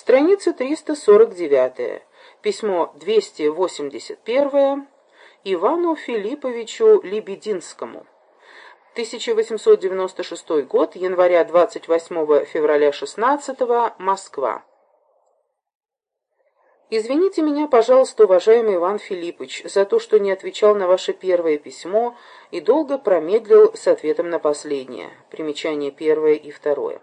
Страница 349. Письмо 281 Ивану Филипповичу Лебединскому. 1896 год, января 28 февраля 16 Москва. Извините меня, пожалуйста, уважаемый Иван Филиппович, за то, что не отвечал на ваше первое письмо и долго промедлил с ответом на последнее. Примечание первое и второе.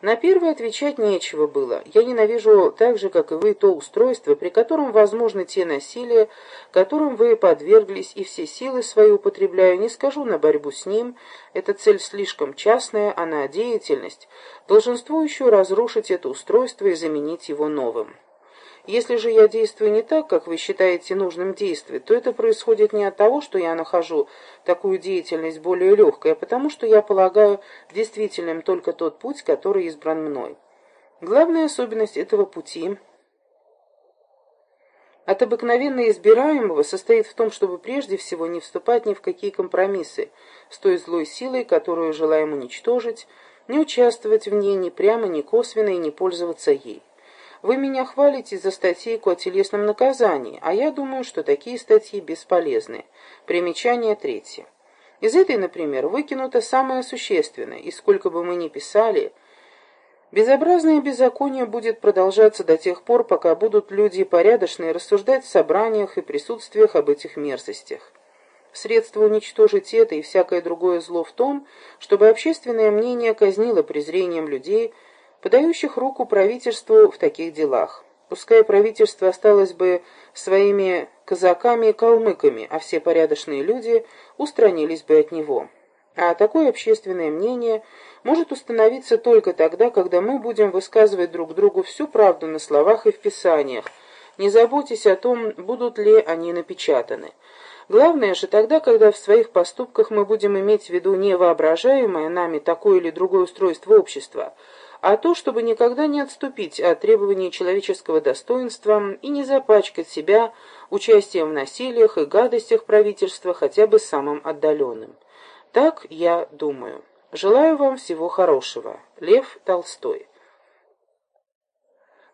На первое отвечать нечего было. Я ненавижу так же, как и вы, то устройство, при котором возможны те насилия, которым вы подверглись, и все силы свои употребляю. Не скажу на борьбу с ним, эта цель слишком частная, а на деятельность, долженствующую разрушить это устройство и заменить его новым. Если же я действую не так, как вы считаете нужным действовать, то это происходит не от того, что я нахожу такую деятельность более легкой, а потому что я полагаю действительным только тот путь, который избран мной. Главная особенность этого пути от обыкновенно избираемого состоит в том, чтобы прежде всего не вступать ни в какие компромиссы с той злой силой, которую желаем уничтожить, не участвовать в ней ни прямо, ни косвенно и не пользоваться ей. Вы меня хвалите за статейку о телесном наказании, а я думаю, что такие статьи бесполезны. Примечание третье. Из этой, например, выкинуто самое существенное, и сколько бы мы ни писали, безобразное беззаконие будет продолжаться до тех пор, пока будут люди порядочные рассуждать в собраниях и присутствиях об этих мерзостях. Средство уничтожить это и всякое другое зло в том, чтобы общественное мнение казнило презрением людей, подающих руку правительству в таких делах. Пускай правительство осталось бы своими казаками и калмыками, а все порядочные люди устранились бы от него. А такое общественное мнение может установиться только тогда, когда мы будем высказывать друг другу всю правду на словах и в писаниях, не заботьтесь о том, будут ли они напечатаны. Главное же тогда, когда в своих поступках мы будем иметь в виду не воображаемое нами такое или другое устройство общества, а то, чтобы никогда не отступить от требований человеческого достоинства и не запачкать себя участием в насилиях и гадостях правительства хотя бы самым отдаленным. Так я думаю. Желаю вам всего хорошего. Лев Толстой.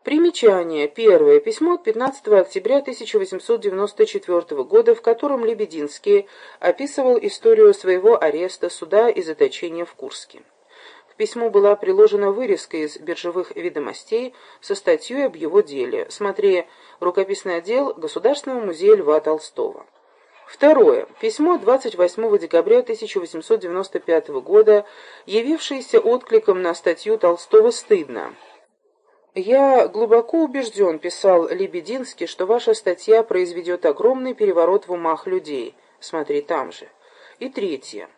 Примечание. Первое. Письмо от 15 октября 1894 года, в котором Лебединский описывал историю своего ареста, суда и заточения в Курске. Письму была приложена вырезка из биржевых ведомостей со статьей об его деле. Смотри рукописный отдел Государственного музея Льва Толстого. Второе. Письмо 28 декабря 1895 года, явившееся откликом на статью Толстого «Стыдно». «Я глубоко убежден», — писал Лебединский, «что ваша статья произведет огромный переворот в умах людей». Смотри там же. И третье.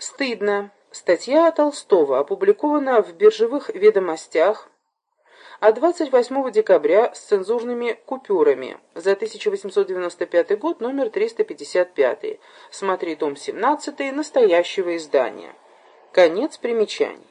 Стыдно. Статья Толстого опубликована в биржевых ведомостях от 28 декабря с цензурными купюрами за 1895 год, номер 355. Смотри том 17 настоящего издания. Конец примечаний.